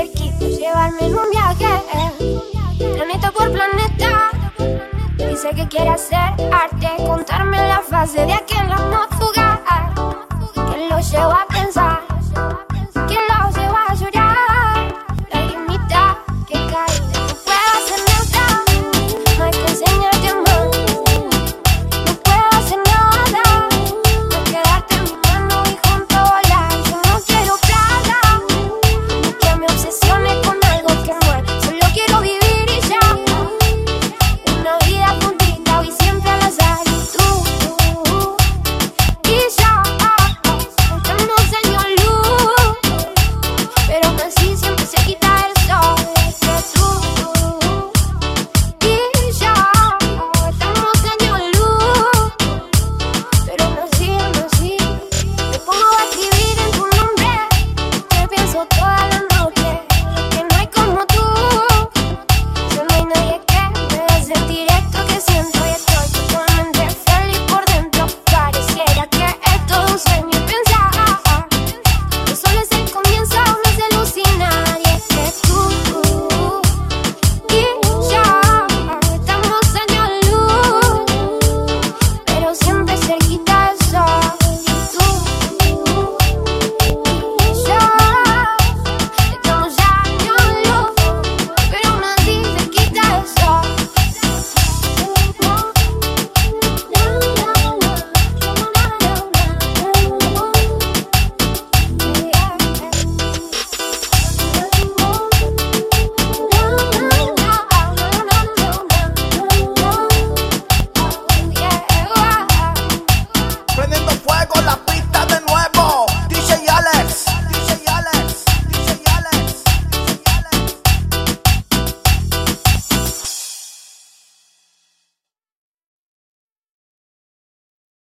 cerquitos, llevarme en un viaje. Planeta por planeta, dice que quiere hacer arte, contarme la fase de aquel amor fugaz que lo lleva a